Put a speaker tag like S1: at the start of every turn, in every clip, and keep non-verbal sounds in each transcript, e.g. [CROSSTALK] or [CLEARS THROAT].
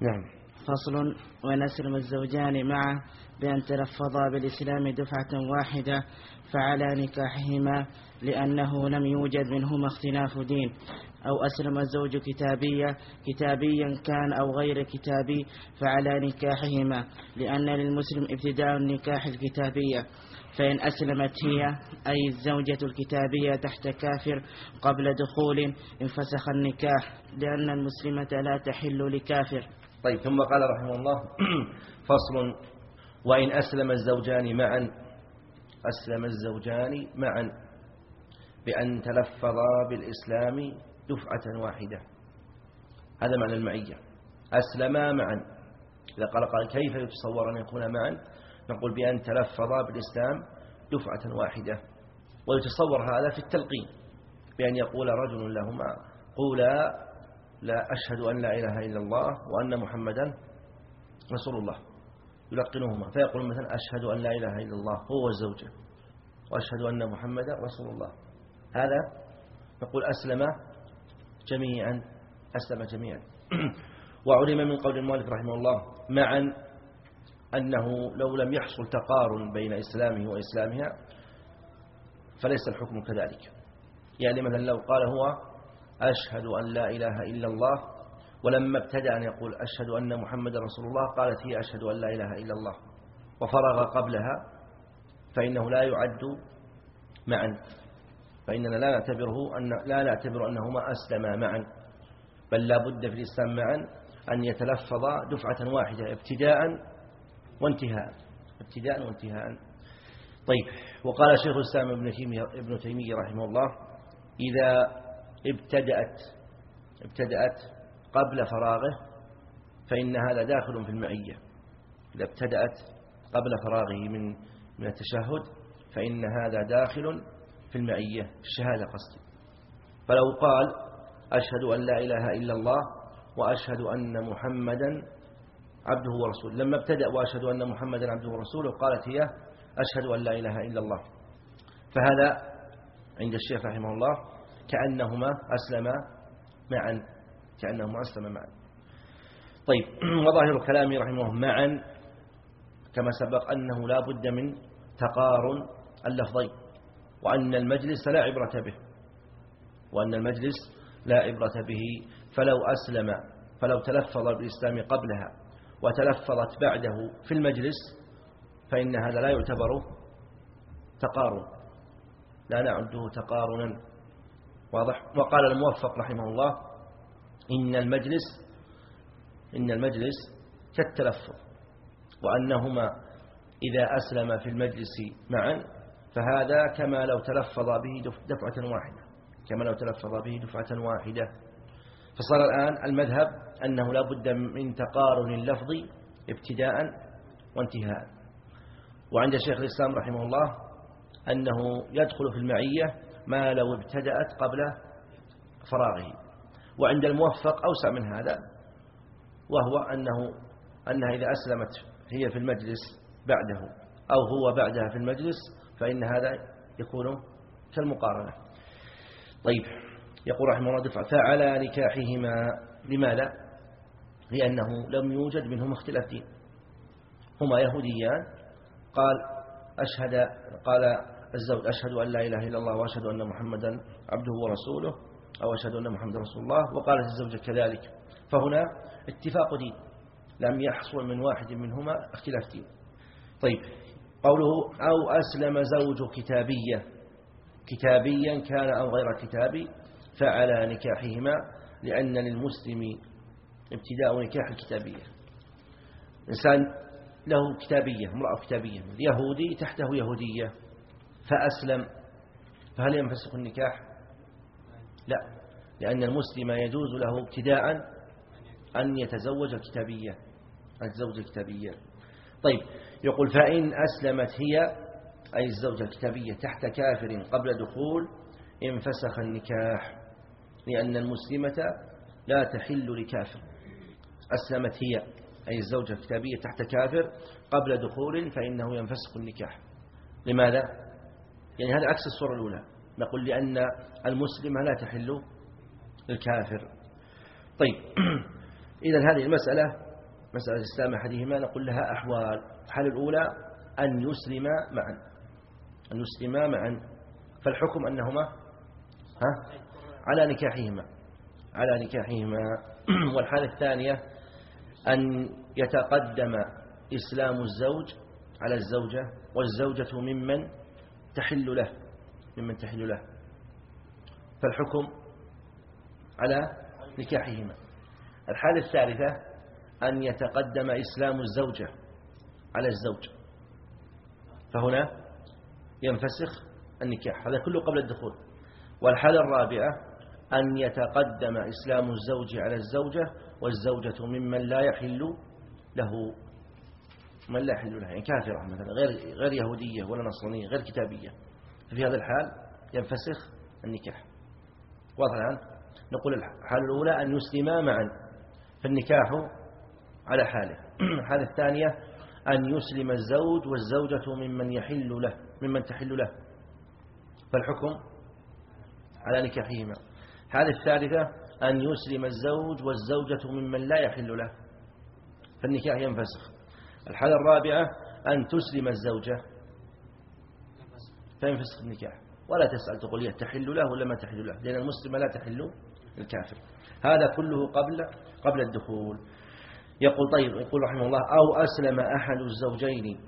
S1: نعم.
S2: فصل ونسلم الزوجان معه بأن تلفظا بالإسلام دفعة واحدة فعلى نكاحهما لأنه لم يوجد منهما اختلاف دين. أو أسلم الزوج كتابية كتابيا كان أو غير كتابي فعلى نكاحهما لأن للمسلم ابتداء النكاح الكتابية. فإن أسلمت هي أي الزوجة الكتابية تحت كافر قبل دخول انفسخ النكاح لأن المسلمة لا تحل لكافر.
S1: طيب ثم قال رحمه الله [CLEARS THROAT] فصل وإن أسلم الزوجان معا أسلم الزوجان معا بأن تلفظا بالإسلام دفعة واحدة. هذا معنى المعية. أسلما معا. إذا قال قال كيف يتصور أن يكون معا؟ نقول بأن تلفظا بالإسلام دفعة واحدة. ويتصور هذا في التلقين بأن يقول رجل لهما قولا لا أشهد أن لا إله إلا الله وأن محمدا رسول الله يلقنهما. فيقول مثلا أشهد أن لا إله إلا الله هو الزوجة وأشهد أن محمدا رسول الله هذا نقول أسلم جميعا أسلم جميعا. [CLEARS THROAT] وعلم من قول المؤلف رحمه الله معا أنه لو لم يحصل تقارن بين إسلامه وإسلامها فليس الحكم كذلك. يعني مثلا لو قال هو أشهد أن لا إله إلا الله. ولما ابتدأ أن يقول أشهد أن محمد رسول الله قالت هي أشهد أن لا إله إلا الله. وفرغ قبلها فإنه لا يعد معا. فإننا لا نعتبره أن لا نعتبر أنهما أسلما معا. بل لا بد في الإسلام معا أن يتلفظ دفعة واحدة ابتداء وانتهاء. ابتداء وانتهاء. طيب وقال شيخ الإسلام ابن تيمية, رحمه الله إذا ابتدأت ابتدأت قبل فراغه فإن هذا داخل في المعية. إذا ابتدأت قبل فراغه من من التشهد فإن هذا داخل في المعية في الشهادة قصدي فلو قال أشهد أن لا إله إلا الله وأشهد أن محمدا عبده ورسوله. لما ابتدأ وأشهد أن محمدا عبده ورسوله قالت هي أشهد أن لا إله إلا الله. فهذا عند الشيخ رحمه الله كأنهما أسلما معا كأنهما أسلما معا. طيب [CLEARS THROAT] وظاهر كلامي رحمه معا كما سبق أنه لا بد من تقارن اللفظين وأن المجلس لا عبرة به وأن المجلس لا عبرة به. فلو أسلم فلو تلفظ بالإسلام قبلها وتلفظت بعده في المجلس فإن هذا لا يعتبر تقارن. لا نعده تقارنا. واضح؟ وقال الموفق رحمه الله إن المجلس إن المجلس كالتلفظ وأنهما إذا أسلم في المجلس معا فهذا كما لو تلفظ به دفعة واحدة كما لو تلفظ به دفعة واحدة. فصار الآن المذهب أنه لا بد من تقارن اللفظ ابتداء وانتهاء. وعند شيخ الإسلام رحمه الله أنه يدخل في المعية ما لو ابتدأت قبل فراغه. وعند الموفق أوسع من هذا وهو أنه أنها إذا أسلمت هي في المجلس بعده أو هو بعدها في المجلس فإن هذا يكون كالمقارنة. طيب يقول رحمه الله دفع فعلى نكاحهما. لماذا؟ لأنه لم يوجد منهما اختلاف دين هما يهوديان قال أشهد قال الزوج أشهد أن لا إله إلا الله وأشهد أن محمدا عبده ورسوله أو أشهد أن محمدا رسول الله. وقالت الزوجة كذلك. فهنا اتفاق دين. لم يحصل من واحد منهما اختلاف دين. طيب قوله أو أسلم زوج كتابية. كتابيا كان أو غير كتابي فعلى نكاحهما لأن للمسلم ابتداء نكاح الكتابية. إنسان له كتابية امرأة كتابية يهودي تحته يهودية. فأسلم. فهل ينفسخ النكاح؟ لا. لأن المسلم يجوز له ابتداء أن يتزوج الكتابية أن يتزوج الكتابية طيب يقول فإن أسلمت هي أي الزوجة الكتابية تحت كافر قبل دخول انفسخ النكاح. لأن المسلمة لا تحل لكافر. أسلمت هي أي الزوجة الكتابية تحت كافر قبل دخول فإنه ينفسخ النكاح. لماذا؟ يعني هذا عكس الصورة الأولى. نقول لأن المسلمة لا تحل الكافر. طيب. [CLEARS THROAT] إذا هذه المسألة مسألة إسلام أحدهما نقول لها أحوال. الحالة الأولى أن يسلم معا. أن يسلم معا. فالحكم أنهما؟ ها؟ على نكاحهما. على نكاحهما. [CLEARS THROAT] والحالة الثانية أن يتقدم إسلام الزوج على الزوجة والزوجة ممن تحل له ممن تحل له. فالحكم على نكاحهما. الحالة الثالثة أن يتقدم إسلام الزوجة على الزوج. فهنا ينفسخ النكاح هذا كله قبل الدخول. والحالة الرابعة أن يتقدم إسلام الزوج على الزوجة والزوجة ممن لا يحل له من لا يحل له يعني كافرة مثلا غير غير يهودية ولا نصرانية غير كتابية. في هذا الحال ينفسخ النكاح. واضح الآن؟ نقول الحالة الأولى أن يسلما معا فالنكاح على حاله. [CLEARS THROAT] الحالة الثانية أن يسلم الزوج والزوجة ممن يحل له ممن تحل له. فالحكم على نكاحهما. الحالة الثالثة أن يسلم الزوج والزوجة ممن لا يحل له. فالنكاح ينفسخ. الحالة الرابعة أن تسلم الزوجة. فينفسخ النكاح. ولا تسأل تقول هي تحل له ولا ما تحل له لأن المسلم لا تحل الكافر. هذا كله قبل قبل الدخول. يقول طيب يقول رحمه الله أو أسلم أحد الزوجين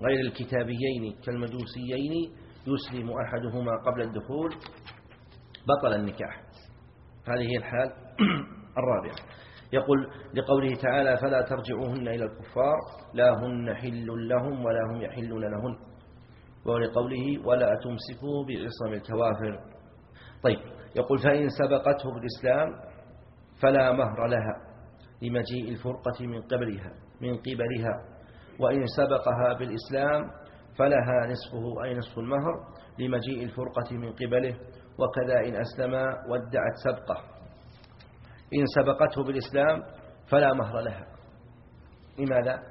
S1: غير الكتابيين كالمجوسيين يسلم أحدهما قبل الدخول بطل النكاح. هذه هي الحال [CLEARS THROAT] الرابعة. يقول لقوله تعالى فلا ترجعوهن إلى الكفار لا هن حل لهم ولا هم يحلون لهن. ولقوله ولا تمسكوا بعصم الكوافر. طيب يقول فإن سبقته بالإسلام فلا مهر لها لمجيء الفرقة من قبلها من قبلها. وإن سبقها بالإسلام فلها نصفه أي نصف المهر لمجيء الفرقة من قبله. وكذا إن أسلم وادعت سبقه. إن سبقته بالإسلام فلا مهر لها. لماذا؟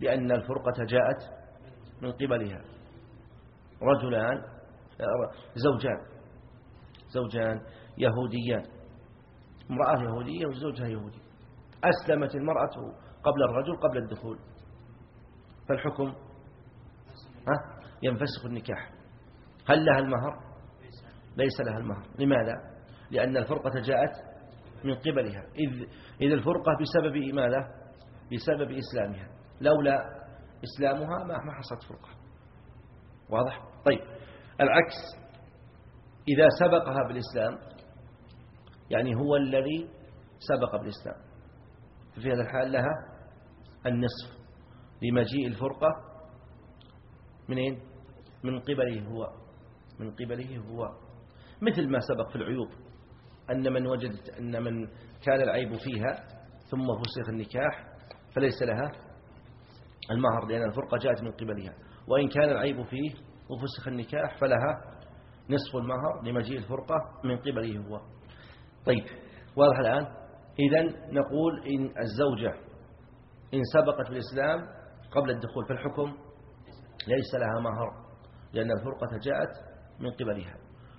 S1: لأن الفرقة جاءت من قبلها. رجلان زوجان زوجان يهوديان. امرأة يهودية وزوجها يهودي. أسلمت المرأة قبل الرجل قبل الدخول. فالحكم ها ينفسخ النكاح. هل لها المهر؟ ليس لها المهر. لماذا؟ لأن الفرقة جاءت من قبلها. إذ, إذ الفرقة بسبب ماذا؟ بسبب إسلامها. لولا إسلامها ما حصلت فرقة. واضح؟ طيب. العكس. إذا سبقها بالإسلام يعني هو الذي سبق بالإسلام. ففي هذا الحال لها النصف لمجيء الفرقة منين من قبله هو. من قبله هو. مثل ما سبق في العيوب. أن من وجدت أن من كان العيب فيها ثم فسخ النكاح فليس لها المهر لأن الفرقة جاءت من قبلها. وإن كان العيب فيه وفسخ النكاح فلها نصف المهر لمجيء الفرقة من قبله هو. طيب واضح الآن؟ إذا نقول إن الزوجة إن سبقت بالإسلام قبل الدخول في الحكم ليس لها مهر لأن الفرقة جاءت من قبلها.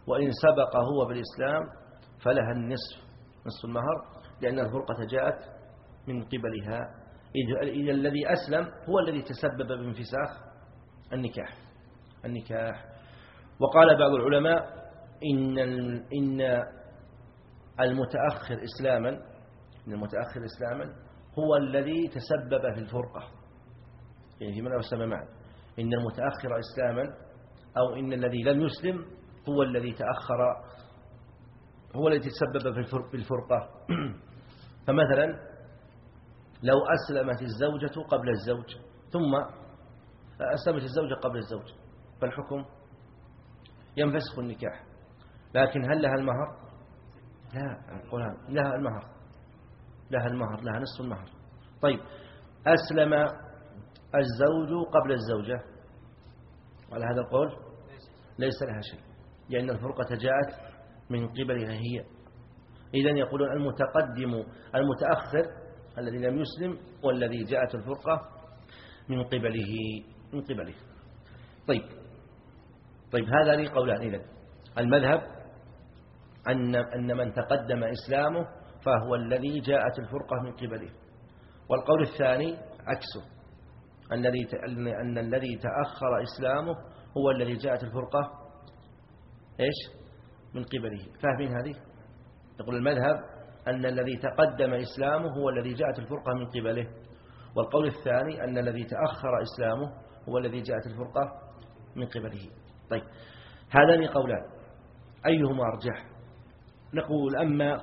S1: وإن سبق هو بالإسلام فلها النصف نصف المهر لأن الفرقة جاءت من قبلها. إذا الذي أسلم هو الذي تسبب بانفساخ النكاح النكاح. وقال بعض العلماء إن إن المتأخر إسلاما من المتأخر إسلاما هو الذي تسبب في الفرقة. يعني في من أسلم معا. إن المتأخر إسلاما أو إن الذي لم يسلم هو الذي تأخر هو الذي تسبب في الفرقة. [CLEARS THROAT] فمثلا لو أسلمت الزوجة قبل الزوج ثم أسلمت الزوجة قبل الزوج فالحكم ينفسخ النكاح. لكن هل لها المهر؟ لا لها المهر. لها المهر لها نصف المهر. طيب أسلم الزوج قبل الزوجة. وعلى هذا القول ليس لها شيء لأن الفرقة جاءت من قبلها هي. إذا يقولون المتقدم المتأخر الذي لم يسلم والذي جاءت الفرقة من قبله من قبله. طيب. طيب هذا لي قولان. إذن المذهب أن أن من تقدم إسلامه فهو الذي جاءت الفرقة من قبله. والقول الثاني عكسه. الذي أن الذي تأخر إسلامه هو الذي جاءت الفرقة إيش؟ من قبله. فاهمين هذه؟ يقول المذهب أن الذي تقدم إسلامه هو الذي جاءت الفرقة من قبله. والقول الثاني أن الذي تأخر إسلامه هو الذي جاءت الفرقة من قبله. طيب هذان قولان. أيهما أرجح؟ نقول أما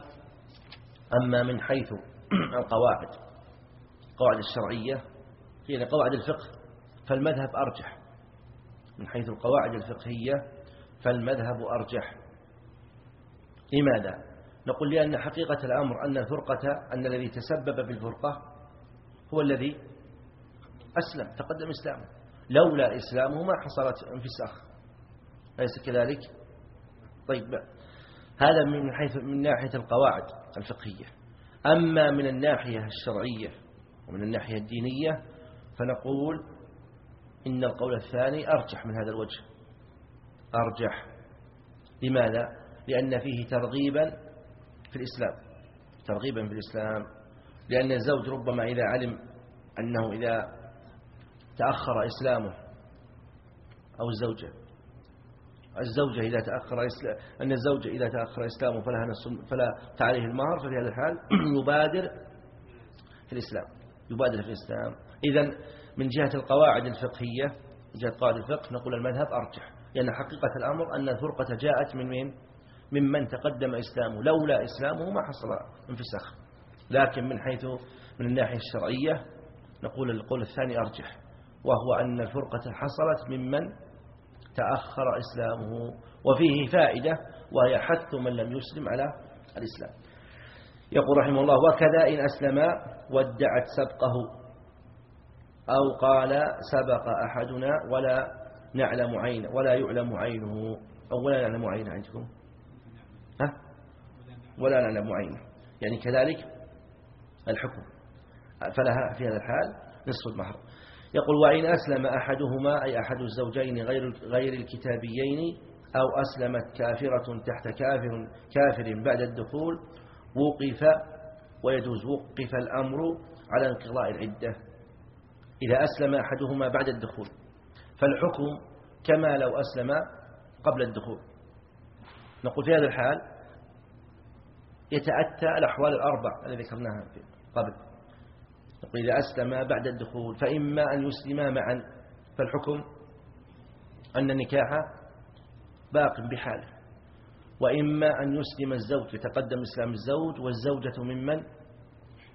S1: أما من حيث [CLEARS THROAT] القواعد القواعد الشرعية هي قواعد الفقه فالمذهب أرجح. من حيث القواعد الفقهية فالمذهب أرجح. لماذا؟ نقول لأن حقيقة الأمر أن الفرقة أن الذي تسبب بالفرقة هو الذي أسلم تقدم إسلامه لولا إسلامه ما حصلت انفساخ أليس كذلك؟ طيب هذا من حيث من ناحية القواعد الفقهية أما من الناحية الشرعية ومن الناحية الدينية فنقول إن القول الثاني أرجح من هذا الوجه أرجح لماذا؟ لأن فيه ترغيبا في الإسلام. ترغيبا في الإسلام لأن الزوج ربما إذا علم أنه إذا تأخر إسلامه أو الزوجة الزوجة إذا تأخر إسلام أن الزوجة إذا تأخر إسلامه فلها نص فلا تعليه المهر ففي هذا الحال [CLEARS THROAT] يبادر في الإسلام. يبادر في الإسلام. إذا من جهة القواعد الفقهية من جهة قواعد الفقه نقول المذهب أرجح لأن حقيقة الأمر أن الفرقة جاءت من من ممن تقدم إسلامه لولا إسلامه ما حصل انفساخ. لكن من حيث من الناحية الشرعية نقول القول الثاني أرجح وهو أن الفرقة حصلت ممن تأخر إسلامه وفيه فائدة وهي حث من لم يسلم على الإسلام. يقول رحمه الله وكذا إن أسلم وادعت سبقه أو قال سبق أحدنا ولا نعلم عينه ولا يعلم عينه أو ولا نعلم عينه عندكم. ولا نعلم عينه يعني كذلك الحكم. فلها في هذا الحال نصف المهر يقول وإن أسلم أحدهما أي أحد الزوجين غير غير الكتابيين أو أسلمت كافرة تحت كافر كافر بعد الدخول وقف ويجوز وقف الأمر على انقضاء العدة. إذا أسلم أحدهما بعد الدخول. فالحكم كما لو أسلم قبل الدخول. نقول في هذا الحال يتأتى الأحوال الأربع التي ذكرناها قبل. نقول إذا أسلم بعد الدخول فإما أن يسلما معا فالحكم أن النكاح باق بحاله. وإما أن يسلم الزوج يتقدم إسلام الزوج والزوجة ممن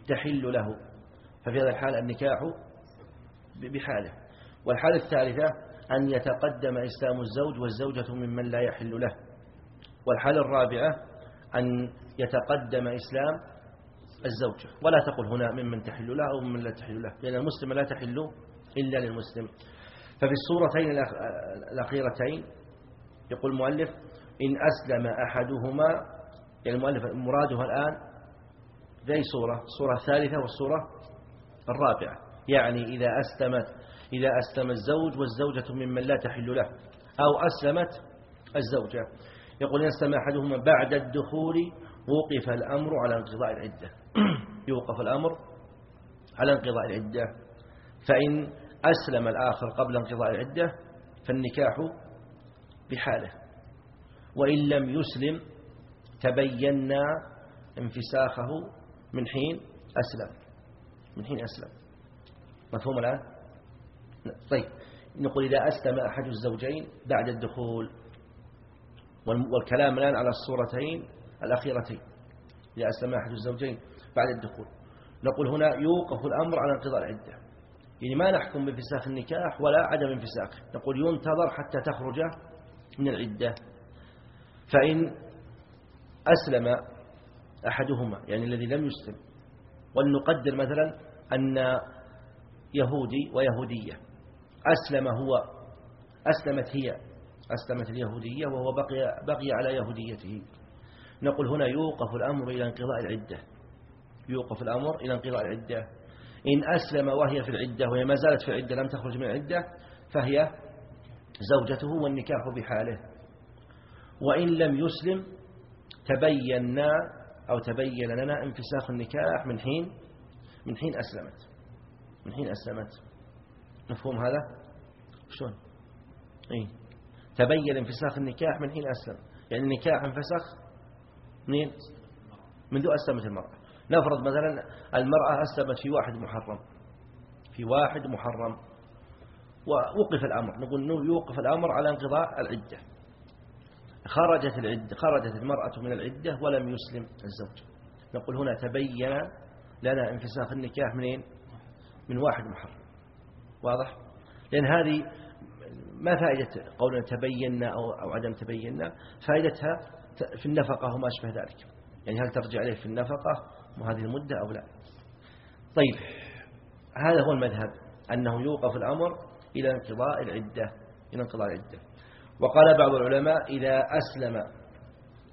S1: تحل له. ففي هذا الحال النكاح بحاله. والحالة الثالثة أن يتقدم إسلام الزوج والزوجة ممن لا يحل له. والحالة الرابعة أن يتقدم إسلام الزوجة ولا تقل هنا ممن تحل له أو ممن لا تحل له لأن المسلم لا تحل إلا للمسلم. ففي الصورتين الأخيرتين يقول المؤلف إن أسلم أحدهما يعني المؤلف مراده الآن ذي صورة الصورة الثالثة والصورة الرابعة. يعني إذا أسلمت إذا أسلم الزوج والزوجة ممن لا تحل له أو أسلمت الزوجة. يقول إن أسلم أحدهما بعد الدخول وقف الأمر على انقضاء العدة. [CLEARS THROAT] يوقف الأمر على انقضاء العدة. فإن أسلم الآخر قبل انقضاء العدة فالنكاح بحالة. وإن لم يسلم تبينا انفساخه من حين أسلم. من حين أسلم. مفهوم الآن؟ طيب. نقول إذا أسلم أحد الزوجين بعد الدخول والكلام الآن على الصورتين الأخيرتين أسلم أحد الزوجين بعد الدخول. نقول هنا يوقف الأمر على انقضاء العدة. يعني ما نحكم بانفساخ النكاح ولا عدم انفساخه. نقول ينتظر حتى تخرج من العدة. فإن أسلم أحدهما يعني الذي لم يسلم ولنقدر مثلا أن يهودي ويهودية أسلم هو أسلمت هي أسلمت اليهودية وهو بقي, بقي على يهوديته. نقول هنا يوقف الأمر إلى انقضاء العدة. يوقف الأمر إلى انقضاء العدة. إن أسلم وهي في العدة وهي ما زالت في العدة لم تخرج من العدة فهي زوجته والنكاح بحاله. وإن لم من حين أسلمت. من حين أسلمت. مفهوم هذا؟ شلون؟ إيه. تبين انفساخ النكاح من حين أسلم. يعني النكاح انفسخ منين؟ منذ أسلمت المرأة. نفرض مثلا المرأة أسلمت في واحد محرم. في واحد محرم. ووقف الأمر. نقول يوقف الأمر على انقضاء العدة. خرجت العدة خرجت المرأة من العدة ولم يسلم الزوج. نقول هنا تبين لنا انفساخ النكاح منين؟ من واحد محرم. واضح؟ لأن هذه ما فائدة قولنا تبينا أو, عدم تبينا. فائدتها في النفقة وما أشبه ذلك. يعني هل ترجع عليه في النفقة؟ وهذه المدة أو لا؟ طيب هذا هو المذهب. أنه يوقف الأمر إلى انقضاء العدة. إلى انقضاء العدة. وقال بعض العلماء إذا أسلم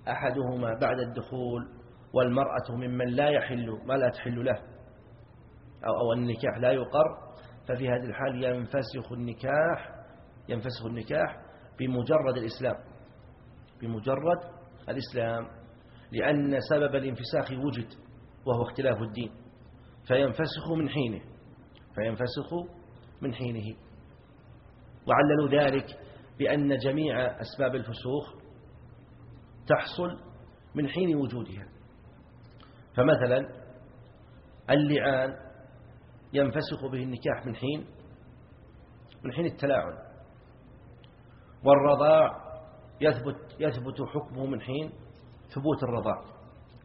S1: أحدهما بعد الدخول والمرأة ممن لا يحل ما لا تحل له أو, أو النكاح لا يقر ففي هذه الحال ينفسخ النكاح ينفسخ النكاح بمجرد الإسلام بمجرد الإسلام لأن سبب الانفساخ وجد وهو اختلاف الدين فينفسخ من حينه فينفسخ من حينه. وعللوا ذلك بأن جميع أسباب الفسوخ تحصل من حين وجودها. فمثلا اللعان ينفسخ به النكاح من حين من حين التلاعن. والرضاع يثبت يثبت حكمه من حين ثبوت الرضاع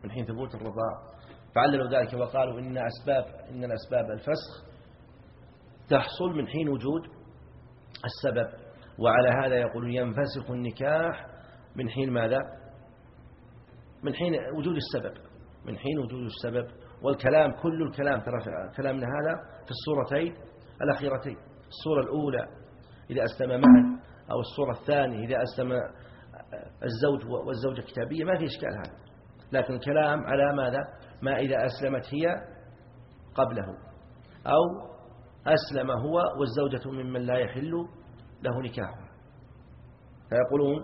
S1: من حين ثبوت الرضاع. فعللوا ذلك وقالوا إن أسباب إن الأسباب الفسخ تحصل من حين وجود السبب. وعلى هذا يقول ينفسخ النكاح من حين ماذا؟ من حين وجود السبب من حين وجود السبب. والكلام كل الكلام ترى كلامنا هذا في الصورتين الأخيرتين. الصورة الأولى إذا أسلم معا أو الصورة الثانية إذا أسلم الزوج والزوجة كتابية ما في إشكال هذا. لكن الكلام على ماذا؟ ما إذا أسلمت هي قبله أو أسلم هو والزوجة ممن لا يحل له نكاح فيقولون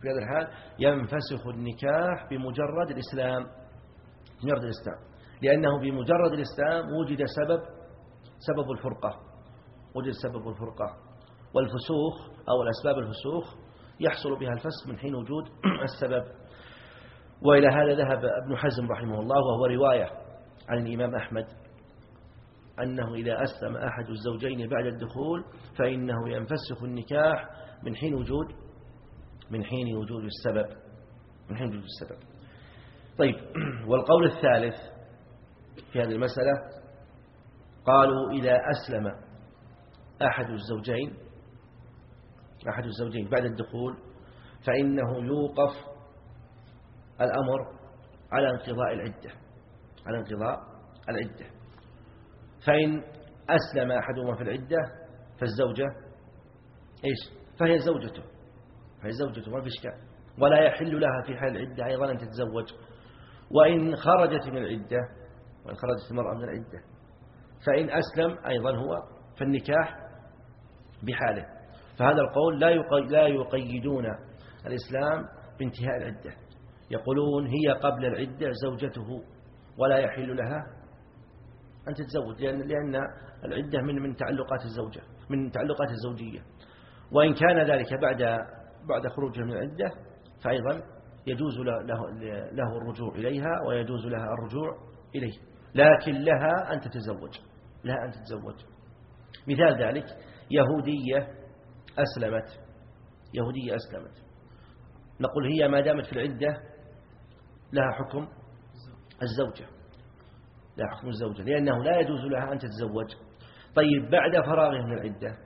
S1: في هذا الحال ينفسخ النكاح بمجرد الإسلام بمجرد الإسلام. لأنه بمجرد الإسلام وجد سبب سبب الفرقة وجد سبب الفرقة. والفسوخ أو الأسباب الفسوخ يحصل بها الفسخ من حين وجود [CLEARS THROAT] السبب. وإلى هذا ذهب ابن حزم رحمه الله وهو رواية عن الإمام أحمد أنه إذا أسلم أحد الزوجين بعد الدخول فإنه ينفسخ النكاح من حين وجود من حين وجود السبب من حين وجود السبب. طيب [CLEARS THROAT] والقول الثالث في هذه المسألة قالوا إذا أسلم أحد الزوجين أحد الزوجين بعد الدخول فإنه يوقف الأمر على انقضاء العدة على انقضاء العدة. فإن أسلم أحدهما في العدة فالزوجة إيش؟ فهي زوجته فهي زوجته ما في إشكال. ولا يحل لها في حال العدة أيضا أن تتزوج. وإن خرجت من العدة وإن خرجت المرأة من العدة فإن أسلم أيضا هو فالنكاح بحاله. فهذا القول لا لا يقيدون الإسلام بانتهاء العدة. يقولون هي قبل العدة زوجته ولا يحل لها أن تتزوج لأن, لأن العدة من من تعلقات الزوجة من تعلقات الزوجية. وإن كان ذلك بعد بعد خروجها من العدة فأيضا يجوز له, له الرجوع إليها ويجوز لها الرجوع إليه. لكن لها أن تتزوج لها أن تتزوج. مثال ذلك يهودية أسلمت. يهودية أسلمت. نقول هي ما دامت في العدة لها حكم الزوجة. لها حكم الزوجة. لأنه لا يجوز لها أن تتزوج. طيب بعد فراغه من العدة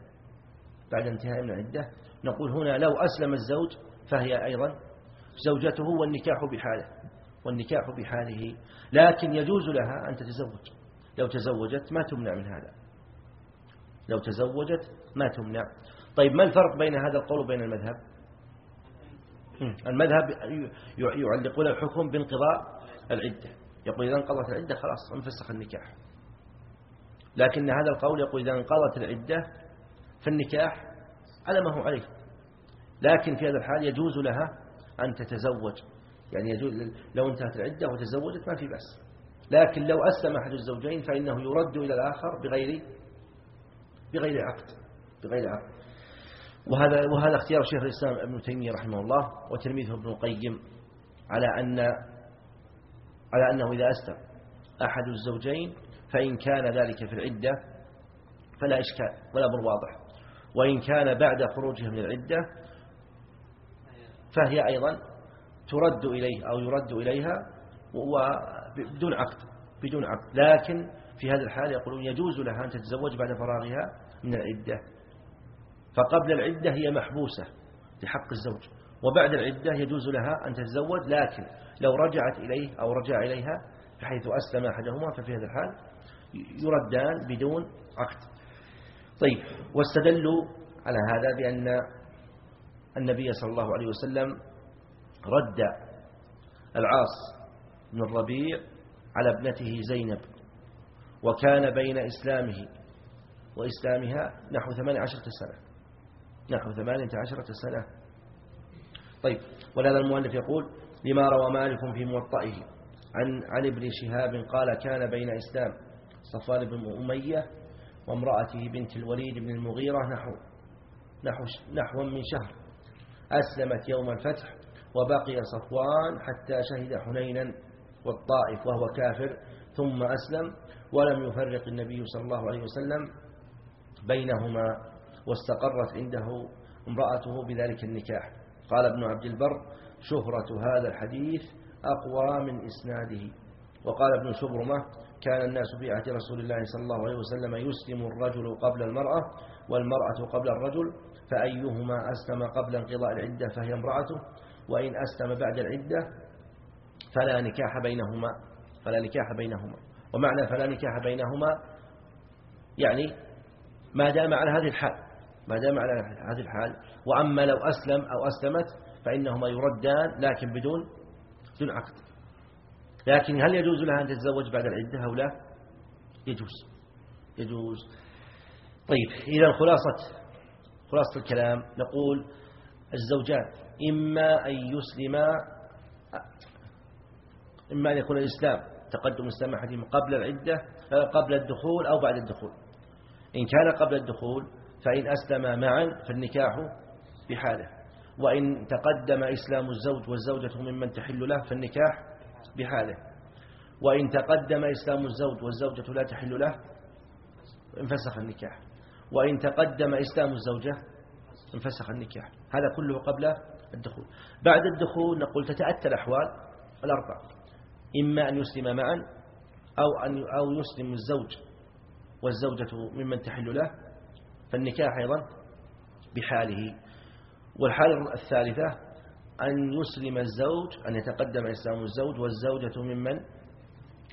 S1: بعد انتهاء من العدة نقول هنا لو أسلم الزوج فهي أيضا زوجته والنكاح بحاله والنكاح بحاله. لكن يجوز لها أن تتزوج. لو تزوجت ما تمنع من هذا. لو تزوجت ما تمنع. طيب ما الفرق بين هذا القول وبين المذهب؟ المذهب يعلقون الحكم بانقضاء العدة. يقول إذا انقضت العدة خلاص انفسخ النكاح. لكن هذا القول يقول إذا انقضت العدة فالنكاح على ما هو عليه. لكن في هذا الحال يجوز لها أن تتزوج. يعني يجوز لو انتهت العدة وتزوجت ما في بأس. لكن لو أسلم أحد الزوجين فإنه يرد إلى الآخر بغير بغير عقد بغير عقد. وهذا وهذا اختيار شيخ الإسلام ابن تيمية رحمه الله وتلميذه ابن القيم على أن على أنه إذا أسلم أحد الزوجين فإن كان ذلك في العدة فلا إشكال ولا أمر واضح. وإن كان بعد خروجه من العدة فهي أيضا ترد إليه أو يرد إليها بدون عقد بدون عقد. لكن في هذا الحال يقولون يجوز لها أن تتزوج بعد فراغها من العدة. فقبل العدة هي محبوسة لحق الزوج وبعد العدة يجوز لها أن تتزوج لكن لو رجعت إليه أو رجع إليها بحيث أسلم أحدهما ففي هذا الحال يردان بدون عقد. طيب واستدلوا على هذا بأن النبي صلى الله عليه وسلم رد العاص بن الربيع على ابنته زينب وكان بين إسلامه وإسلامها نحو ثمان عشرة سنة. نحو ثمانية عشرة سنة. طيب ولهذا المؤلف يقول لما روى مالك في موطئه عن عن ابن شهاب قال كان بين إسلام صفوان بن أمية وامرأته بنت الوليد بن المغيرة نحو نحو نحو من شهر. أسلمت يوم الفتح وبقي صفوان حتى شهد حنينا والطائف وهو كافر ثم أسلم ولم يفرق النبي صلى الله عليه وسلم بينهما واستقرت عنده امرأته بذلك النكاح. قال ابن عبد البر شهرة هذا الحديث أقوى من إسناده. وقال ابن شبرمة كان الناس في عهد رسول الله صلى الله عليه وسلم يسلم الرجل قبل المرأة والمرأة قبل الرجل فأيهما أسلم قبل انقضاء العدة فهي امرأته؟ وإن أسلم بعد العدة فلا نكاح بينهما فلا نكاح بينهما. ومعنى فلا نكاح بينهما يعني ما دام على هذه الحال ما دام على هذه الحال. وأما لو أسلم أو أسلمت فإنهما يردان لكن بدون بدون عقد. لكن هل يجوز لها أن تتزوج بعد العدة أو لا؟ يجوز. يجوز. طيب إذا خلاصة خلاصة الكلام نقول الزوجات إما أن يسلما إما أن يكون الإسلام تقدم الإسلام قبل العدة قبل الدخول أو بعد الدخول. إن كان قبل الدخول فإن أسلم معا فالنكاح بحاله. وإن تقدم إسلام الزوج والزوجة ممن تحل له فالنكاح بحاله. وإن تقدم إسلام الزوج والزوجة لا تحل له انفسخ النكاح. وإن تقدم إسلام الزوجة انفسخ النكاح. هذا كله قبل الدخول. بعد الدخول نقول تتأتى الأحوال الأربع. إما أن يسلم معا أو, أن أو يسلم الزوج والزوجة ممن تحل له فالنكاح أيضا بحاله والحالة الثالثة أن يسلم الزوج أن يتقدم إسلام الزوج والزوجة ممن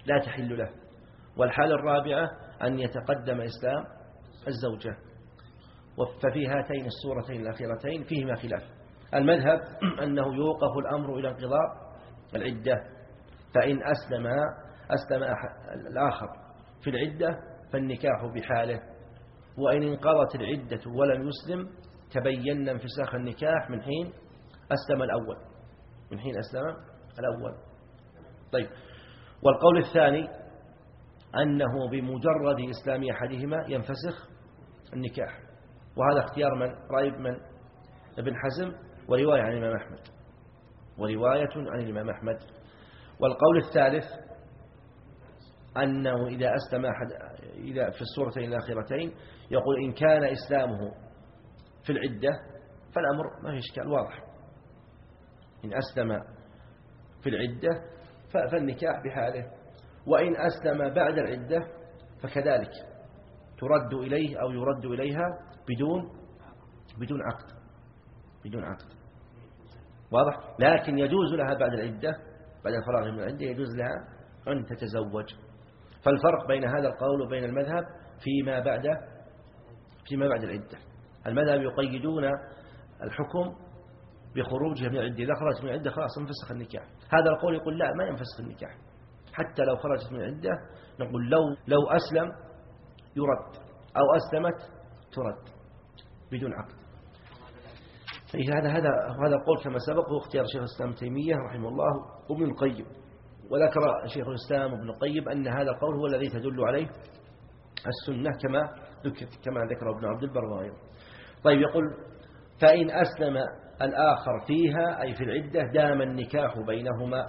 S1: لا تحل له. والحالة الرابعة أن يتقدم إسلام الزوجة. ففي هاتين السورتين الأخيرتين فيهما خلاف. المذهب [CLEARS THROAT] أنه يوقف الأمر إلى انقضاء العدة. فإن أسلم أسلم الآخر في العدة فالنكاح بحاله. وإن انقضت العدة ولم يسلم تبين انفساخ النكاح من حين أسلم الأول. من حين أسلم الأول. طيب. والقول الثاني أنه بمجرد إسلام أحدهما ينفسخ النكاح. وهذا اختيار من؟ رأي من؟ ابن حزم. ورواية عن الإمام أحمد. ورواية عن الإمام أحمد. والقول الثالث أنه إذا أسلم أحد إذا في السورتين الأخيرتين يقول إن كان إسلامه في العدة فالأمر ما في إشكال واضح. إن أسلم في العدة فالنكاح بحاله وإن أسلم بعد العدة فكذلك ترد إليه أو يرد إليها بدون بدون عقد بدون عقد. واضح؟ لكن يجوز لها بعد العدة بعد الفراغ من العدة يجوز لها أن تتزوج. فالفرق بين هذا القول وبين المذهب فيما بعد فيما بعد العدة. المذهب يقيدون الحكم بخروجها من العدة. إذا خرجت من العدة خلاص انفسخ النكاح. هذا القول يقول لا ما ينفسخ النكاح. حتى لو خرجت من العدة نقول لو لو أسلم يرد أو أسلمت ترد بدون عقد. هذا هذا هذا القول كما سبق هو اختيار شيخ الإسلام تيمية رحمه الله وابن القيم. وذكر شيخ الإسلام ابن القيم أن هذا القول هو الذي تدل عليه السنة كما ذكر كما ذكر ابن عبد البر وغيره طيب يقول فإن أسلم الآخر فيها أي في العدة دام النكاح بينهما.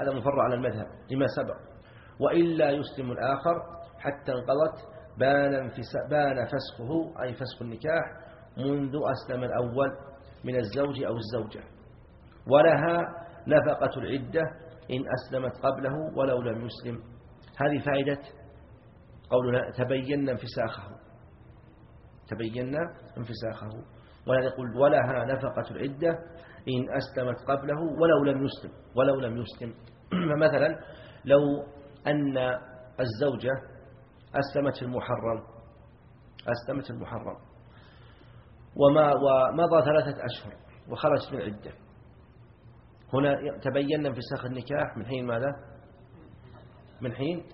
S1: هذا مفرع على المذهب لما سبق. وإلا يسلم الآخر حتى انقضت بان, بان فسخه أي فسخ النكاح منذ أسلم الأول من الزوج أو الزوجة. ولها نفقة العدة إن أسلمت قبله ولو لم يسلم. هذه فائدة قولنا تبين انفساخه. تبين انفساخه. ولا يقول ولها نفقة العدة إن أسلمت قبله ولو لم يسلم ولو لم يسلم. [CLEARS THROAT] فمثلا لو أن الزوجة أسلمت في المحرم أسلمت في المحرم وما ومضى ثلاثة أشهر وخرجت من عدة هنا تبين انفساخ النكاح من حين ماذا؟ من حين؟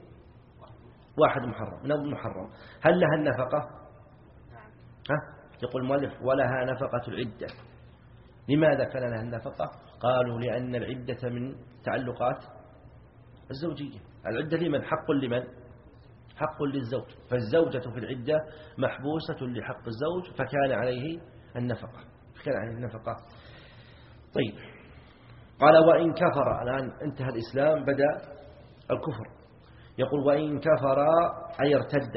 S1: واحد محرم من أول محرم. هل لها النفقة؟ ها؟ يقول المؤلف ولها نفقة العدة. لماذا كان لها النفقة؟ قالوا لأن العدة من تعلقات الزوجية. العدة لمن؟ حق لمن؟ حق للزوج. فالزوجة في العدة محبوسة لحق الزوج فكان عليه النفقة. فكان عليه النفقة. طيب. قال وإن كفر الآن انتهى الإسلام بدأ الكفر. يقول وإن كفر أي ارتد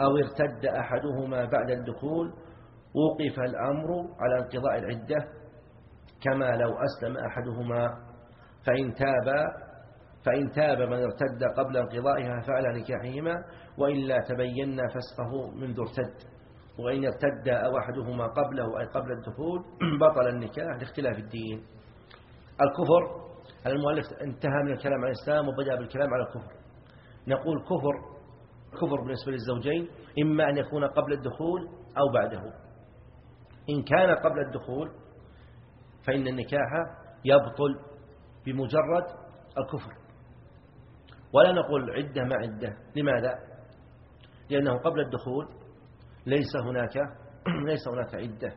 S1: أو ارتد أحدهما بعد الدخول وقف الأمر على انقضاء العدة كما لو أسلم أحدهما. فإن تاب فإن تاب من ارتد قبل انقضائها فعلى نكاحهما. وإلا تبين فسقه منذ ارتد. وإن ارتد أو أحدهما قبله أي قبل الدخول [CLEARS THROAT] بطل النكاح لاختلاف الدين. الكفر المؤلف انتهى من الكلام عن الإسلام وبدأ بالكلام على الكفر. نقول كفر كفر بالنسبة للزوجين إما أن يكون قبل الدخول أو بعده. إن كان قبل الدخول فإن النكاح يبطل بمجرد الكفر. ولا نقول عدة مع عدة. لماذا؟ لأنه قبل الدخول ليس هناك [CLEARS THROAT] ليس هناك عدة.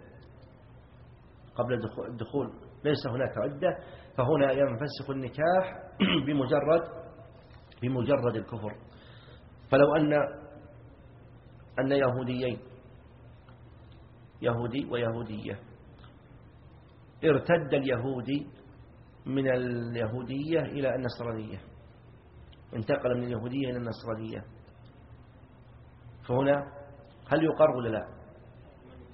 S1: قبل الدخول ليس هناك عدة فهنا ينفسخ النكاح [CLEARS THROAT] بمجرد بمجرد الكفر. فلو أن أن يهوديين يهودي ويهودية ارتد اليهودي من اليهودية إلى النصرانية انتقل من اليهودية إلى النصرانية. فهنا هل يقر ولا لا؟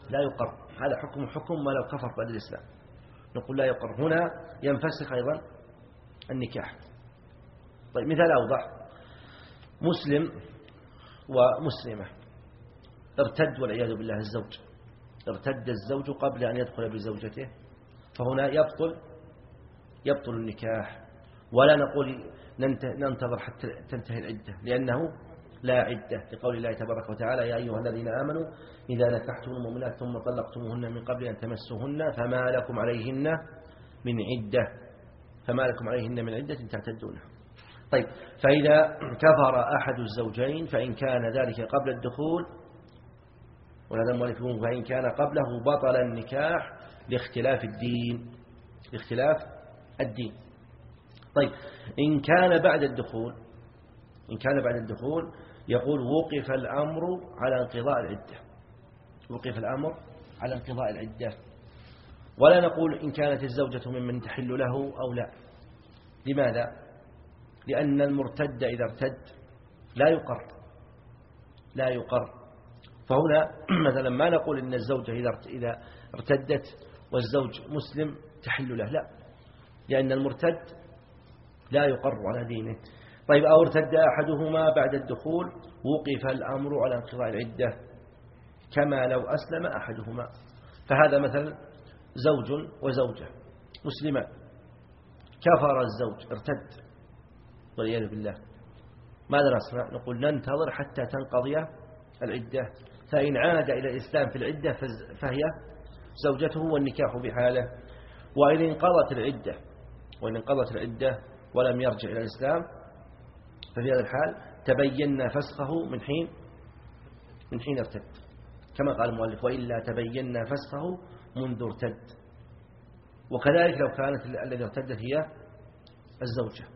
S1: لا يقر. هذا حكم حكم ما لو كفر بعد الإسلام. نقول لا يقر. هنا ينفسخ أيضا النكاح. طيب مثال أوضح. مسلم ومسلمة. ارتد والعياذ بالله الزوج. ارتد الزوج قبل أن يدخل بزوجته فهنا يبطل يبطل النكاح. ولا نقول ننتظر حتى تنتهي العدة لأنه لا عدة لقول الله تبارك وتعالى يا أيها الذين آمنوا إذا نكحتم المؤمنات ثم طلقتموهن من قبل أن تمسوهن فما لكم عليهن من عدة. فما لكم عليهن من عدة تعتدونها طيب فإذا كفر أحد الزوجين فإن كان ذلك قبل الدخول وهذا المؤلف فإن كان قبله بطل النكاح لاختلاف الدين لاختلاف الدين. طيب إن كان بعد الدخول إن كان بعد الدخول يقول وقف الأمر على انقضاء العدة. وقف الأمر على انقضاء العدة. ولا نقول إن كانت الزوجة ممن تحل له أو لا. لماذا؟ لأن المرتد إذا ارتد لا يقر. لا يقر. فهنا [CLEARS THROAT] مثلا ما نقول إن الزوجة إذا ارتدت والزوج مسلم تحل له. لا. لأن المرتد لا يقر على دينه. طيب أو ارتد أحدهما بعد الدخول وقف الأمر على انقضاء العدة كما لو أسلم أحدهما. فهذا مثلا زوج وزوجة مسلمان كفر الزوج ارتد. والعياذ بالله. ماذا نصنع؟ نقول ننتظر حتى تنقضي العدة. فإن عاد إلى الإسلام في العدة فهي زوجته والنكاح بحاله. وإن انقضت العدة وإن انقضت العدة ولم يرجع إلى الإسلام ففي هذا الحال تبين فسخه من حين من حين ارتد. كما قال المؤلف وإلا تبين فسخه منذ ارتد. وكذلك لو كانت الذي ارتدت هي الزوجة.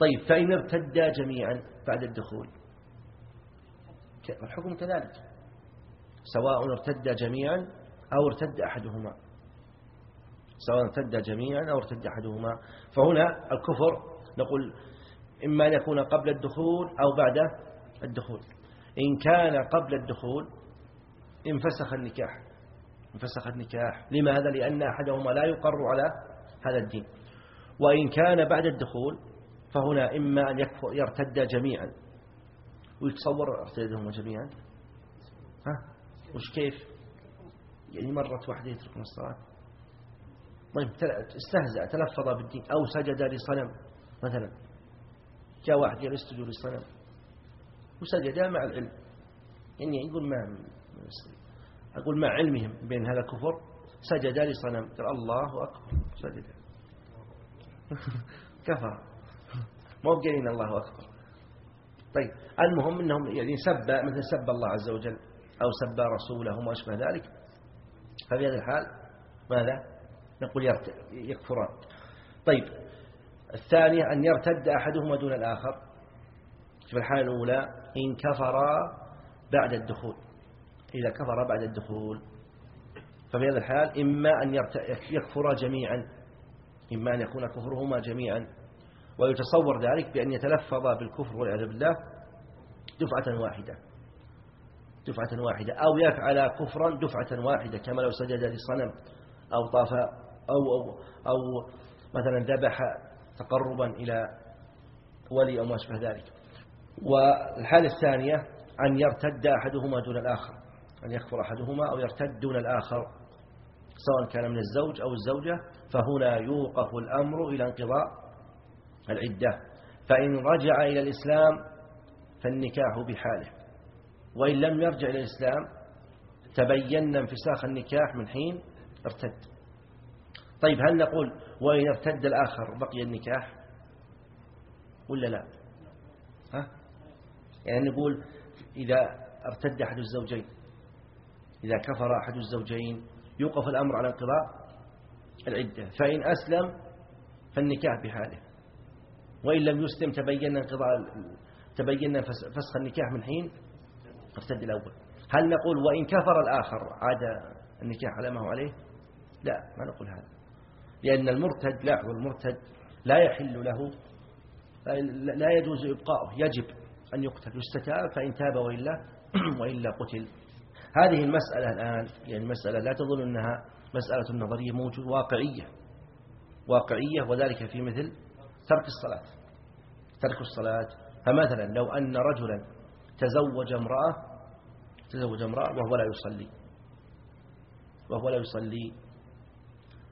S1: طيب فإن ارتدا جميعا بعد الدخول الحكم كذلك. سواء ارتد جميعا أو ارتد أحدهما. سواء ارتد جميعا أو ارتد أحدهما. فهنا الكفر نقول إما أن يكون قبل الدخول أو بعد الدخول. إن كان قبل الدخول انفسخ النكاح. انفسخ النكاح. لماذا؟ لأن أحدهما لا يقر على هذا الدين. وإن كان بعد الدخول فهنا إما أن يرتد جميعا. ويتصور ارتدهم جميعا؟ ها؟ وش كيف؟ يعني مرة واحدة يتركون الصلاة. طيب استهزأ تلفظ بالدين أو سجد لصنم مثلا. جاء واحد يسجد للصنم وسجد مع العلم. يعني يقول ما أقول مع علمهم بين هذا الكفر. سجد لصنم. قال الله أكبر. سجد. [LAUGHS] كفر. مو بقالين الله أكبر. طيب المهم أنهم يعني سب مثل سب الله عز وجل أو سب رسوله وما أشبه ذلك. ففي هذا الحال ماذا؟ نقول يكفران. طيب الثانية أن يرتد أحدهما دون الآخر. في الحالة الأولى إن كفرا بعد الدخول. إذا كفر بعد الدخول. ففي هذا الحال إما أن يكفرا جميعا إما أن يكون كفرهما جميعا. ويتصور ذلك بأن يتلفظ بالكفر والعياذ بالله دفعة واحدة. دفعة واحدة. أو يفعل كفرا دفعة واحدة كما لو سجد لصنم أو طاف أو, أو, أو مثلا ذبح تقربا إلى ولي أو ما أشبه ذلك. والحالة الثانية أن يرتد أحدهما دون الآخر. أن يكفر أحدهما أو يرتد دون الآخر سواء كان من الزوج أو الزوجة فهنا يوقف الأمر إلى انقضاء العدة. فإن رجع إلى الإسلام فالنكاح بحاله. وإن لم يرجع إلى الإسلام تبين انفساخ النكاح من حين ارتد. طيب هل نقول وإن ارتد الآخر بقي النكاح ولا لا؟ ها؟ يعني نقول إذا ارتد أحد الزوجين إذا كفر أحد الزوجين يوقف الأمر على انقضاء العدة فإن أسلم فالنكاح بحاله. وإن لم يسلم تبين انقضاء تبين فسخ النكاح من حين ارتد الأول. هل نقول وإن كفر الآخر عاد النكاح على ما هو عليه؟ لا ما نقول هذا. لأن المرتد لا والمرتد لا يحل له لا يجوز إبقاؤه يجب أن يقتل. يستتاب فإن تاب وإلا [CLEARS THROAT] وإلا قتل. هذه المسألة الآن يعني مسألة لا تظن أنها مسألة نظرية موجود واقعية. واقعية وذلك في مثل ترك الصلاة. ترك الصلاة. فمثلا لو أن رجلا تزوج امرأة تزوج امرأة وهو لا يصلي. وهو لا يصلي.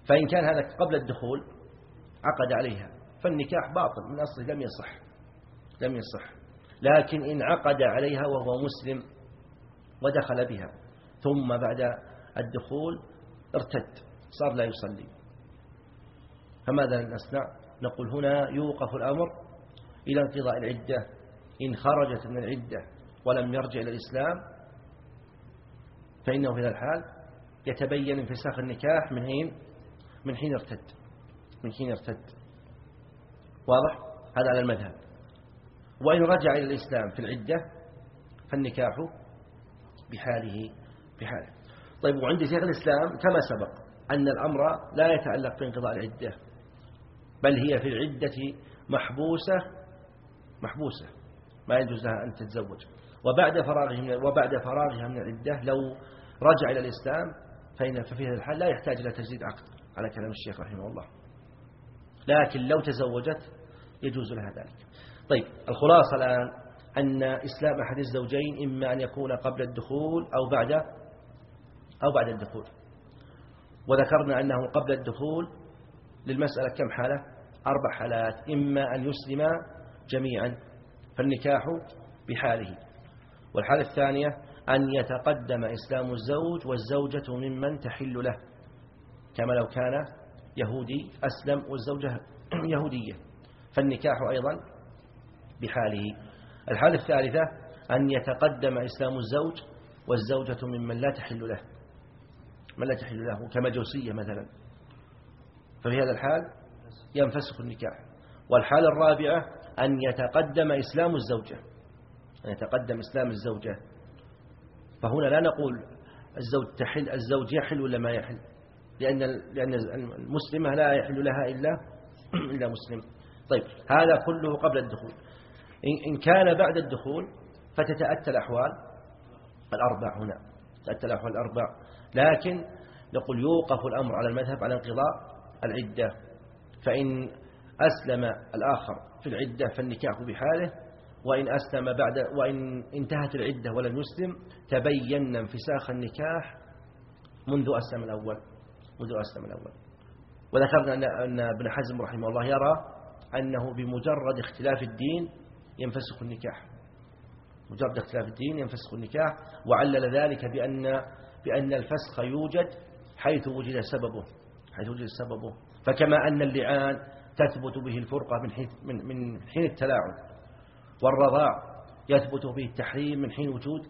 S1: فإن كان هذا قبل الدخول عقد عليها فالنكاح باطل من أصله لم يصح لم يصح. لكن إن عقد عليها وهو مسلم ودخل بها ثم بعد الدخول ارتد صار لا يصلي. فماذا نصنع؟ نقول هنا يوقف الأمر إلى انقضاء العدة. إن خرجت من العدة ولم يرجع إلى الإسلام فإنه في هذا الحال يتبين انفساخ النكاح من حين من حين ارتد. من حين ارتد. واضح؟ هذا على المذهب. وإن رجع إلى الإسلام في العدة فالنكاح بحاله بحاله. طيب وعند شيخ الإسلام كما سبق أن الأمر لا يتعلق بانقضاء العدة بل هي في العدة محبوسة محبوسة. ما يجوز لها أن تتزوج. وبعد فراغها وبعد فراغها من العدة لو رجع إلى الإسلام فإن ففي هذا الحال لا يحتاج إلى تجديد عقد. على كلام الشيخ رحمه الله. لكن لو تزوجت يجوز لها ذلك. طيب الخلاصة الآن أن إسلام أحد الزوجين إما أن يكون قبل الدخول أو بعد أو بعد الدخول. وذكرنا أنه قبل الدخول للمسألة كم حالة؟ أربع حالات. إما أن يسلم جميعا فالنكاح بحاله. والحالة الثانية أن يتقدم إسلام الزوج والزوجة ممن تحل له. كما لو كان يهودي أسلم والزوجة [CLEARS THROAT] يهودية. فالنكاح أيضا بحاله. الحالة الثالثة أن يتقدم إسلام الزوج والزوجة ممن لا تحل له. من لا تحل له؟ كمجوسية مثلا. ففي هذا الحال ينفسخ النكاح. والحالة الرابعة أن يتقدم إسلام الزوجة. أن يتقدم إسلام الزوجة. فهنا لا نقول الزوج تحل الزوج يحل ولا ما يحل. لأن لأن المسلمة لا يحل لها إلا [CLEARS THROAT] إلا مسلم. طيب هذا كله قبل الدخول. إن كان بعد الدخول فتتأتى الأحوال الأربع هنا. تأتى الأحوال الأربع. لكن نقول يوقف الأمر على المذهب على انقضاء العدة. فإن أسلم الآخر في العدة فالنكاح بحاله. وإن أسلم بعد وإن انتهت العدة ولم يسلم تبين انفساخ النكاح منذ أسلم الأول. منذ أسلم الأول. وذكرنا أن ابن حزم رحمه الله يرى أنه بمجرد اختلاف الدين ينفسخ النكاح. مجرد اختلاف الدين ينفسخ النكاح وعلل ذلك بأن بأن الفسخ يوجد حيث وجد سببه حيث وجد سببه. فكما أن اللعان تثبت به الفرقة من حين, من, من حين التلاعب. والرضاع يثبت به التحريم من حين وجود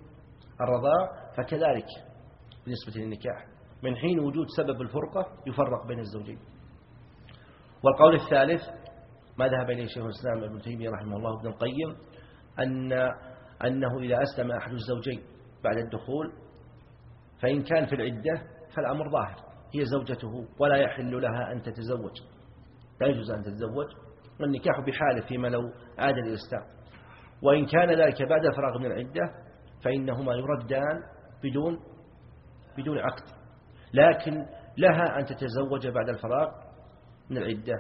S1: الرضاع فكذلك بالنسبة للنكاح. من حين وجود سبب الفرقة يفرق بين الزوجين. والقول الثالث ما ذهب إليه شيخ الإسلام ابن تيمية رحمه الله ابن القيم أن أنه إذا أسلم أحد الزوجين بعد الدخول فإن كان في العدة فالأمر ظاهر هي زوجته ولا يحل لها أن تتزوج. لا يجوز أن تتزوج والنكاح بحاله فيما لو عاد للإسلام وإن كان ذلك بعد الفراغ من العدة فإنهما يردان بدون بدون عقد. لكن لها أن تتزوج بعد الفراغ من العدة.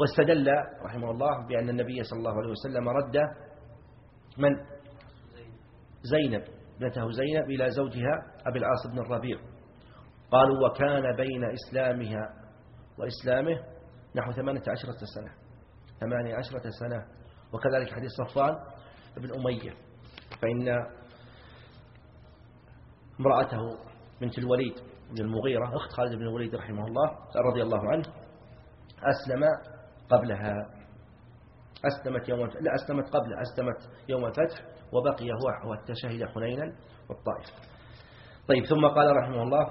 S1: واستدل رحمه الله بأن النبي صلى الله عليه وسلم رد من؟ زينب ابنته زينب إلى زوجها أبي العاص بن الربيع. قالوا وكان بين إسلامها وإسلامه نحو ثمانية عشرة سنة. ثمانية عشرة سنة. وكذلك حديث صفوان بن أمية. فإن امرأته بنت الوليد بن المغيرة أخت خالد بن الوليد رحمه الله رضي الله عنه أسلم قبلها. أسلمت يوم لا أسلمت قبل أسلمت يوم الفتح وبقي هو حتى شهد حنينا والطائف. طيب ثم قال رحمه الله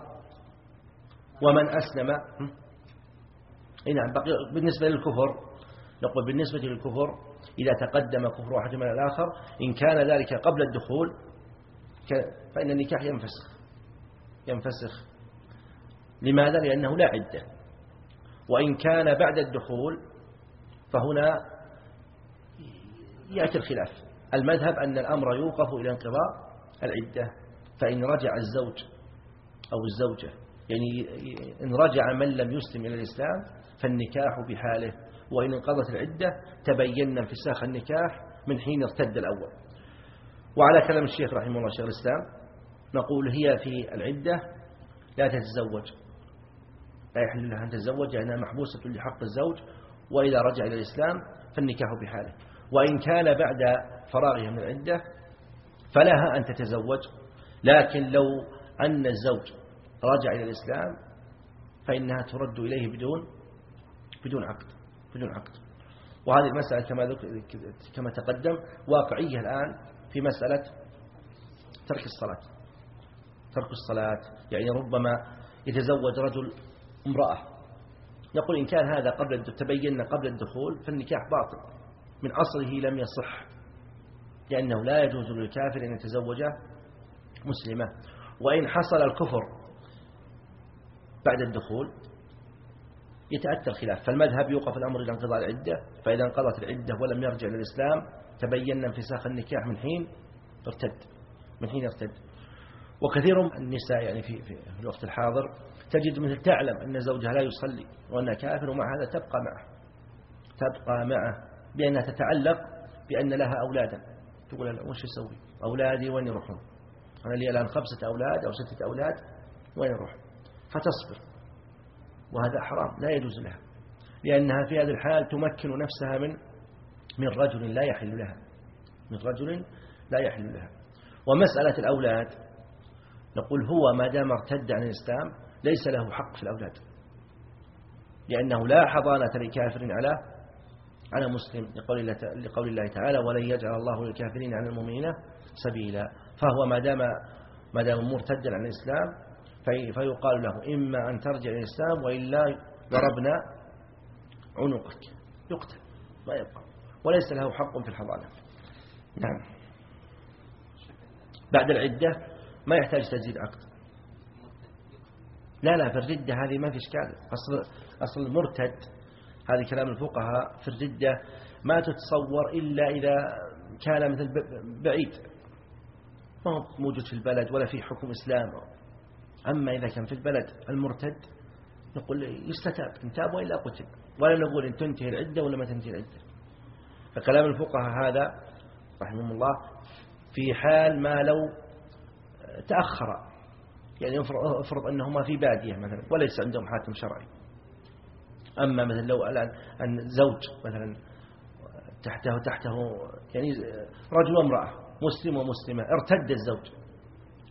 S1: ومن أسلم نعم بقي بالنسبة للكفر نقول بالنسبة للكفر إذا تقدم كفر واحد من الآخر إن كان ذلك قبل الدخول فإن النكاح ينفسخ ينفسخ. لماذا؟ لأنه لا عدة. وإن كان بعد الدخول فهنا يأتي الخلاف. المذهب أن الأمر يوقف إلى انقضاء العدة. فإن رجع الزوج أو الزوجة يعني إن رجع من لم يسلم إلى الإسلام فالنكاح بحاله. وإن انقضت العدة تبين انفساخ النكاح من حين ارتد الأول. وعلى كلام الشيخ رحمه الله شيخ الإسلام نقول هي في العدة لا تتزوج. لا يحل لها أن تتزوج لأنها محبوسة لحق الزوج وإذا رجع إلى الإسلام فالنكاح بحاله. وإن كان بعد فراغها من العدة فلها أن تتزوج. لكن لو أن الزوج رجع إلى الإسلام فإنها ترد إليه بدون بدون عقد بدون عقد. وهذه المسألة كما كما تقدم واقعية الآن في مسألة ترك الصلاة. ترك الصلاة يعني ربما يتزوج رجل امرأة. يقول إن كان هذا قبل تبين قبل الدخول فالنكاح باطل. من أصله لم يصح. لأنه لا يجوز للكافر أن يتزوج مسلمة. وإن حصل الكفر بعد الدخول يتأتى الخلاف. فالمذهب يوقف الأمر إلى انقضاء العدة. فإذا انقضت العدة ولم يرجع للإسلام تبين انفساخ النكاح من حين ارتد. من حين ارتد. وكثير من النساء يعني في, في الوقت الحاضر تجد مثل تعلم أن زوجها لا يصلي وأنها كافر ومع هذا تبقى معه. تبقى معه بأنها تتعلق بأن لها أولادا. تقول لا وش يسوي؟ أولادي وين يروحون؟ أنا لي الآن خمسة أولاد أو ستة أولاد وين يروح؟ فتصبر. وهذا حرام لا يجوز لها. لأنها في هذه الحال تمكن نفسها من من رجل لا يحل لها. من رجل لا يحل لها. ومسألة الأولاد نقول هو ما دام ارتد عن الإسلام ليس له حق في الأولاد. لأنه لا حضانة لكافر على على مسلم لقول الله, تعالى ولن يجعل الله للكافرين على المؤمنين سبيلا. فهو ما دام ما دام مرتدا عن الإسلام فيقال له إما أن ترجع إلى الإسلام وإلا ضربنا عنقك. يقتل ما يبقى. وليس له حق في الحضانة. نعم. بعد العدة ما يحتاج تجديد عقد. لا لا في الردة هذه ما في إشكال. أصل, أصل المرتد هذه كلام الفقهاء في الردة ما تتصور إلا إذا كان مثل بعيد. ما هو موجود في البلد ولا في حكم إسلام. أما إذا كان في البلد المرتد نقول يستتاب. إن تاب وإلا قتل. ولا نقول إن تنتهي العدة ولا ما تنتهي العدة. فكلام الفقهاء هذا رحمه الله في حال ما لو تأخر. يعني افرض أنهما في بادية مثلا وليس عندهم حاكم شرعي. أما مثلا لو الآن أن زوج مثلا تحته تحته يعني رجل وامرأة مسلم ومسلمة ارتد الزوج.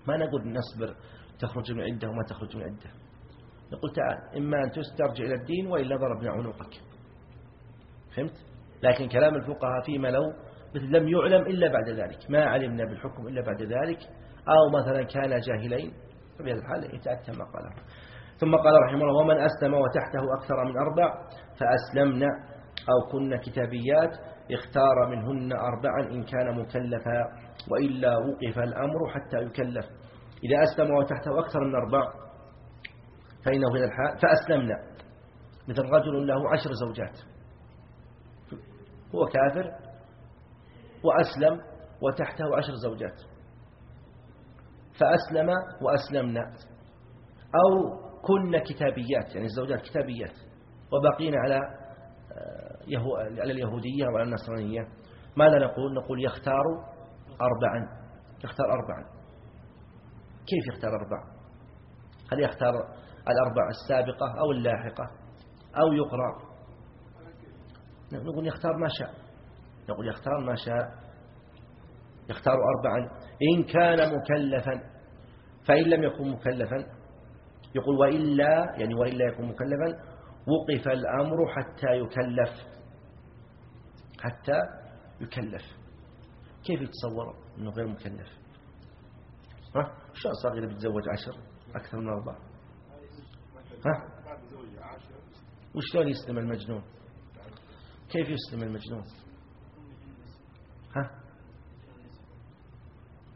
S1: ما نقول نصبر تخرج من عدة وما تخرج من عدة نقول تعال إما أن تسترجع إلى الدين وإلا ضربنا عنقك. فهمت؟ لكن كلام الفقهاء فيما لو مثل لم يعلم إلا بعد ذلك. ما علمنا بالحكم إلا بعد ذلك. أو مثلا كان جاهلين فبهذا الحال يتأتى ما قاله. ثم قال رحمه الله ومن أسلم وتحته أكثر من أربع فأسلمنا أو كن كتابيات اختار منهن أربعا إن كان مكلفا وإلا وقف الأمر حتى يكلف. إذا أسلم وتحته أكثر من أربع فإنه في الحال فأسلمنا مثل رجل له عشر زوجات. هو كافر وأسلم وتحته عشر زوجات. فأسلم وأسلمنا. أو كن كتابيات يعني الزوجات كتابيات. وبقينا على آه، على اليهودية وعلى النصرانية. ماذا نقول؟ نقول يختار أربعا. يختار أربعا. كيف يختار أربعا؟ هل يختار الأربع السابقة أو اللاحقة أو يقرأ؟ نقول يختار ما شاء. نقول يختار ما شاء. يختار أربعا. إن كان مكلفا فإن لم يكن مكلفا يقول وإلا يعني وإلا يكون مكلفا وقف الأمر حتى يكلف حتى يكلف. كيف يتصور أنه غير مكلف؟ ها؟ شو صغير بيتزوج عشر؟ أكثر من أربعة. ها؟ وشلون يسلم المجنون؟ كيف يسلم المجنون ها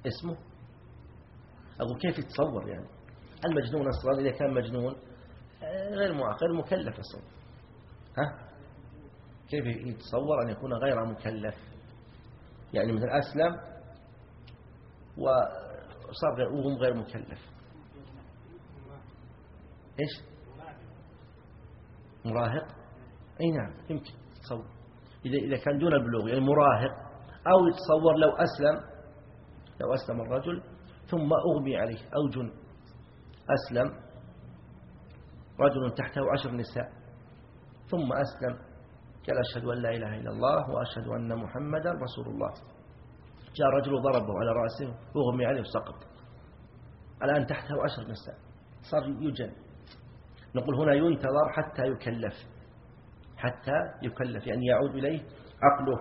S1: اسمه. أقول كيف يتصور يعني؟ المجنون أصلا إذا كان مجنون غير غير مكلف أصلا. ها؟ كيف يتصور أن يكون غير مكلف؟ يعني مثل أسلم وصار وهم غير مكلف. إيش؟ مراهق؟ أي نعم يمكن تصور إذا إذا كان دون البلوغ يعني مراهق أو يتصور لو أسلم لو أسلم الرجل ثم أغمي عليه. أو جن أسلم. رجل تحته عشر نساء. ثم أسلم. قال أشهد أن لا إله إلا الله وأشهد أن محمدا رسول الله. جاء رجل ضربه على رأسه وأغمي عليه وسقط. الآن تحته عشر نساء. صار يجن نقول هنا ينتظر حتى يكلف. حتى يكلف يعني يعود إليه عقله.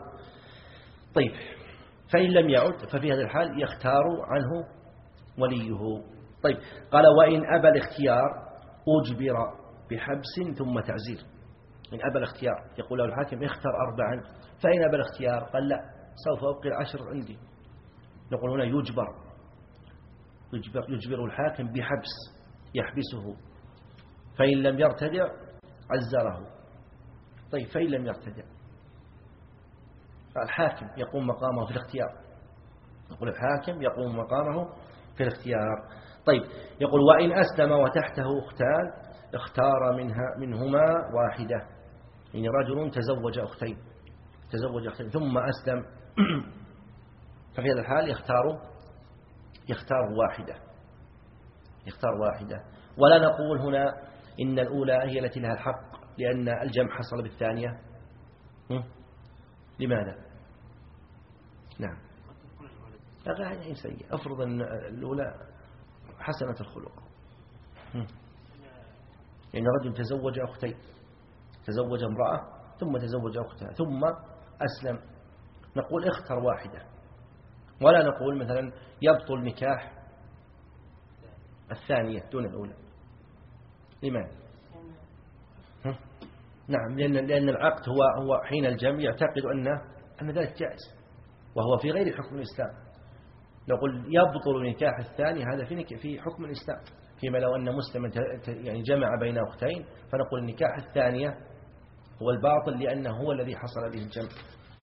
S1: طيب. فإن لم يعد ففي هذا الحال يختار عنه وليه. طيب قال وإن أبى الاختيار أجبر بحبس ثم تعزير. إن أبى الاختيار يقول له الحاكم اختر أربعا فإن أبى الاختيار قال لا سوف أبقي العشر عندي. نقول هنا يجبر يجبر, يجبر الحاكم بحبس يحبسه. فإن لم يرتدع عزره. طيب فإن لم يرتدع. الحاكم يقوم مقامه في الاختيار. يقول الحاكم يقوم مقامه في الاختيار. طيب يقول وإن أسلم وتحته أختان اختار منها منهما واحدة. يعني رجل تزوج أختين. تزوج أختين ثم أسلم. [CLEARS THROAT] ففي هذا الحال يختار يختار واحدة. يختار واحدة. ولا نقول هنا إن الأولى هي التي لها الحق لأن الجمع حصل بالثانية. لماذا؟ نعم. هذا سيء أفرض أن الأولى حسنة الخلق. يعني رجل تزوج أختين تزوج امرأة ثم تزوج أختها ثم أسلم. نقول اختر واحدة. ولا نقول مثلا يبطل نكاح الثانية دون الأولى. لماذا؟ نعم لأن, لأن العقد هو, هو حين الجمع يعتقد أنه أن ذلك جائز وهو في غير حكم الإسلام. نقول يبطل نكاح الثاني هذا في في حكم الإسلام. فيما لو أن مسلما يعني جمع بين أختين فنقول النكاح الثانية هو الباطل لأنه هو الذي حصل به الجمع.